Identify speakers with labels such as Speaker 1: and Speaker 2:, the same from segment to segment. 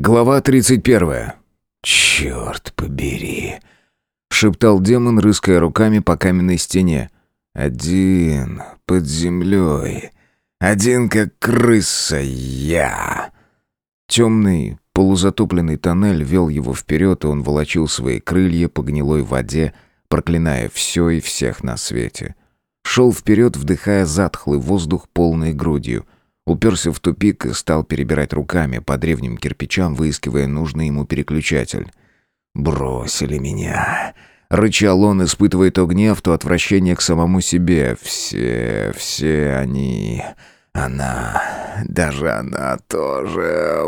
Speaker 1: Глава 31. «Черт побери!» — шептал демон, рыская руками по каменной стене. «Один под землей. Один как крыса я!» Темный, полузатопленный тоннель вел его вперед, и он волочил свои крылья по гнилой воде, проклиная все и всех на свете. Шел вперед, вдыхая затхлый воздух полной грудью — Уперся в тупик и стал перебирать руками по древним кирпичам, выискивая нужный ему переключатель. «Бросили меня!» Рычал он, испытывая то гнев, то отвращение к самому себе. «Все, все они...» Она, даже она тоже.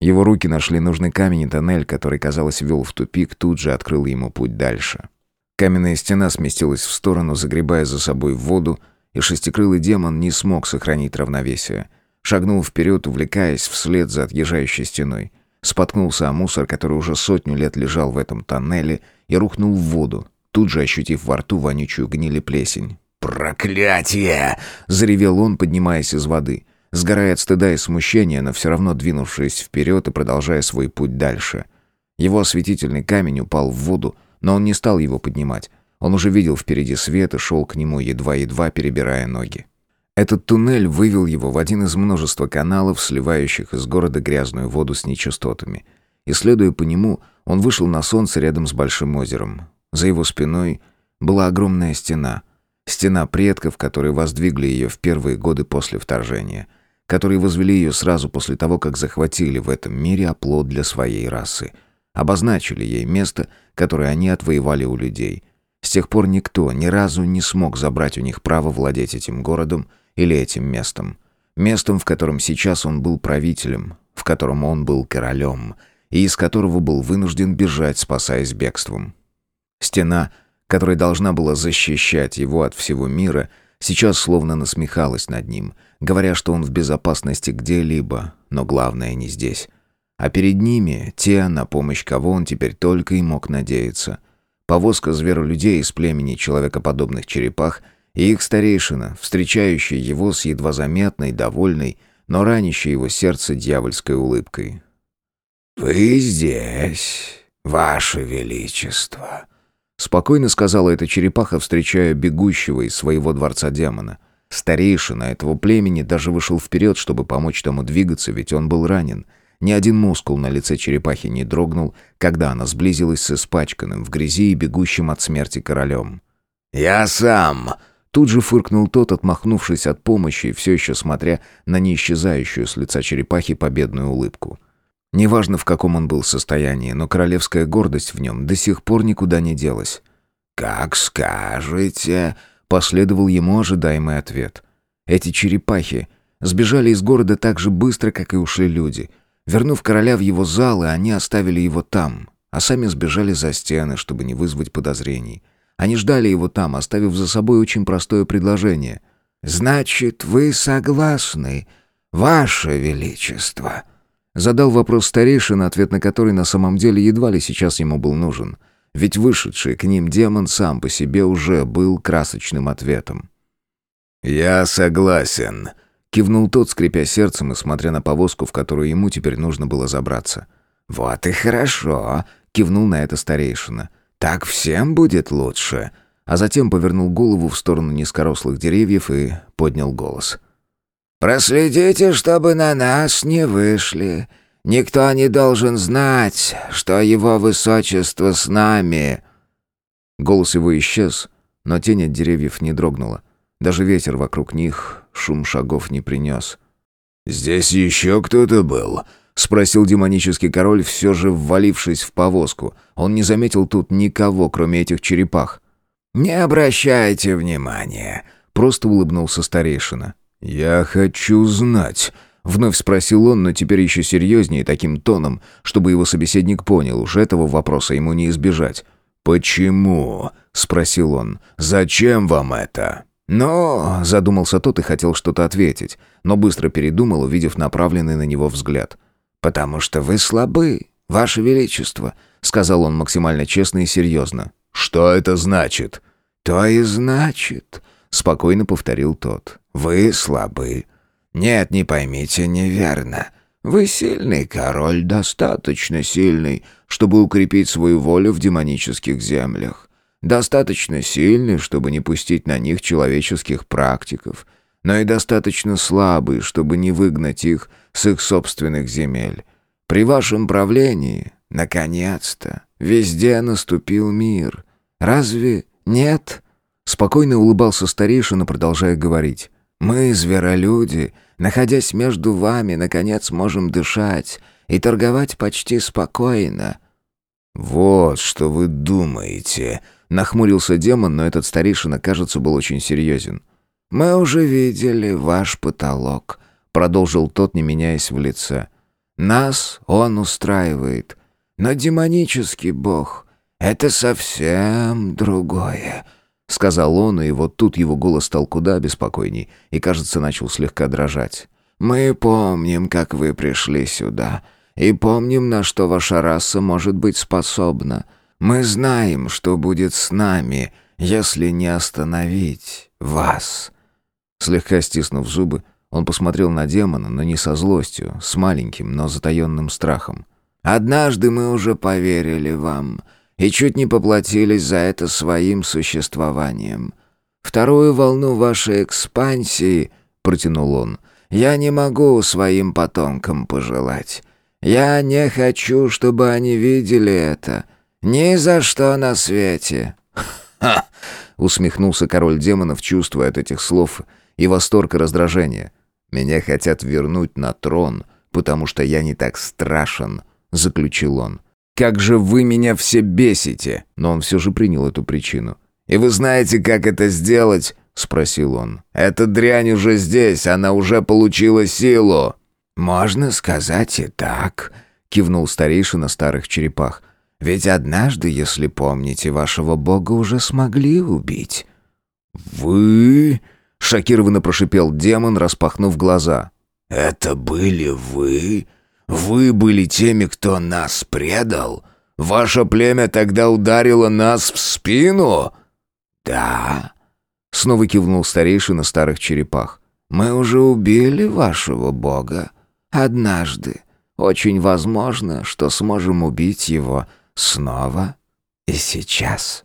Speaker 1: Его руки нашли нужный камень и тоннель, который, казалось, вел в тупик, тут же открыл ему путь дальше. Каменная стена сместилась в сторону, загребая за собой воду, и шестикрылый демон не смог сохранить равновесие. Шагнул вперед, увлекаясь вслед за отъезжающей стеной. Споткнулся о мусор, который уже сотню лет лежал в этом тоннеле, и рухнул в воду, тут же ощутив во рту вонючую гнили плесень. «Проклятие!» — заревел он, поднимаясь из воды. Сгорая от стыда и смущения, но все равно двинувшись вперед и продолжая свой путь дальше. Его осветительный камень упал в воду, но он не стал его поднимать. Он уже видел впереди свет и шел к нему, едва-едва перебирая ноги. Этот туннель вывел его в один из множества каналов, сливающих из города грязную воду с нечистотами. И следуя по нему, он вышел на солнце рядом с большим озером. За его спиной была огромная стена. Стена предков, которые воздвигли ее в первые годы после вторжения. Которые возвели ее сразу после того, как захватили в этом мире оплот для своей расы. Обозначили ей место, которое они отвоевали у людей – с тех пор никто ни разу не смог забрать у них право владеть этим городом или этим местом. Местом, в котором сейчас он был правителем, в котором он был королем, и из которого был вынужден бежать, спасаясь бегством. Стена, которая должна была защищать его от всего мира, сейчас словно насмехалась над ним, говоря, что он в безопасности где-либо, но главное не здесь. А перед ними те, на помощь кого он теперь только и мог надеяться — повозка зверолюдей из племени человекоподобных черепах и их старейшина, встречающий его с едва заметной, довольной, но ранящей его сердце дьявольской улыбкой. «Вы здесь, ваше величество», — спокойно сказала эта черепаха, встречая бегущего из своего дворца демона. Старейшина этого племени даже вышел вперед, чтобы помочь тому двигаться, ведь он был ранен — ни один мускул на лице черепахи не дрогнул, когда она сблизилась с испачканным в грязи и бегущим от смерти королем. «Я сам!» Тут же фыркнул тот, отмахнувшись от помощи все еще смотря на неисчезающую с лица черепахи победную улыбку. Неважно, в каком он был состоянии, но королевская гордость в нем до сих пор никуда не делась. «Как скажете», — последовал ему ожидаемый ответ. Эти черепахи сбежали из города так же быстро, как и ушли люди — Вернув короля в его зал, и они оставили его там, а сами сбежали за стены, чтобы не вызвать подозрений. Они ждали его там, оставив за собой очень простое предложение. «Значит, вы согласны, ваше величество?» Задал вопрос старейшин, ответ на который на самом деле едва ли сейчас ему был нужен. Ведь вышедший к ним демон сам по себе уже был красочным ответом. «Я согласен», Кивнул тот, скрипя сердцем и смотря на повозку, в которую ему теперь нужно было забраться. «Вот и хорошо», — кивнул на это старейшина. «Так всем будет лучше». А затем повернул голову в сторону низкорослых деревьев и поднял голос. «Проследите, чтобы на нас не вышли. Никто не должен знать, что его высочество с нами». Голос его исчез, но тень от деревьев не дрогнула. Даже ветер вокруг них шум шагов не принес. «Здесь еще кто-то был?» — спросил демонический король, все же ввалившись в повозку. Он не заметил тут никого, кроме этих черепах. «Не обращайте внимания», — просто улыбнулся старейшина. «Я хочу знать», — вновь спросил он, но теперь еще серьезнее, таким тоном, чтобы его собеседник понял, уж этого вопроса ему не избежать. «Почему?» — спросил он. «Зачем вам это?» «Но...» — задумался тот и хотел что-то ответить, но быстро передумал, увидев направленный на него взгляд. «Потому что вы слабы, ваше величество», — сказал он максимально честно и серьезно. «Что это значит?» «То и значит», — спокойно повторил тот. «Вы слабы.
Speaker 2: Нет, не поймите неверно. Вы сильный король, достаточно сильный, чтобы укрепить свою волю в демонических землях. Достаточно сильный, чтобы не пустить на них человеческих практиков, но и достаточно слабый, чтобы не выгнать их с их собственных земель. При вашем правлении, наконец-то, везде наступил мир. Разве нет?» Спокойно улыбался старейшина, продолжая говорить. «Мы, зверолюди, находясь между вами, наконец можем дышать и торговать почти спокойно».
Speaker 1: «Вот что вы думаете», — нахмурился демон, но этот старейшина, кажется, был очень серьезен.
Speaker 2: «Мы уже видели ваш потолок», — продолжил тот, не меняясь в лице. «Нас он устраивает, но демонический бог — это совсем другое» сказал он, и вот тут его голос стал куда беспокойней и, кажется, начал слегка дрожать. «Мы помним, как вы пришли сюда, и помним, на что ваша раса может быть способна. Мы знаем, что будет с нами, если не остановить вас». Слегка стиснув зубы, он посмотрел на демона, но не со злостью, с маленьким, но затаенным страхом. «Однажды мы уже поверили вам» и чуть не поплатились за это своим существованием. Вторую волну вашей экспансии, протянул он, я не могу своим потомкам пожелать. Я не хочу, чтобы они видели это. Ни за что на свете.
Speaker 1: Ха! усмехнулся король демонов, чувствуя от этих слов и восторг и раздражение. Меня хотят вернуть на трон, потому что я не так страшен, заключил он. Как же вы меня все бесите!» Но он все же принял эту причину.
Speaker 2: «И вы знаете, как это сделать?» — спросил он. «Эта дрянь уже здесь, она уже получила силу». «Можно сказать и так», — кивнул старейшина старых черепах. «Ведь однажды, если помните, вашего бога уже смогли убить».
Speaker 1: «Вы?» — шокированно прошипел демон, распахнув глаза.
Speaker 2: «Это были вы?» Вы были теми, кто нас предал? Ваше племя тогда ударило нас в спину?» «Да», — снова кивнул старейшина старых черепах. «Мы уже убили вашего бога. Однажды. Очень возможно, что сможем убить его снова и сейчас».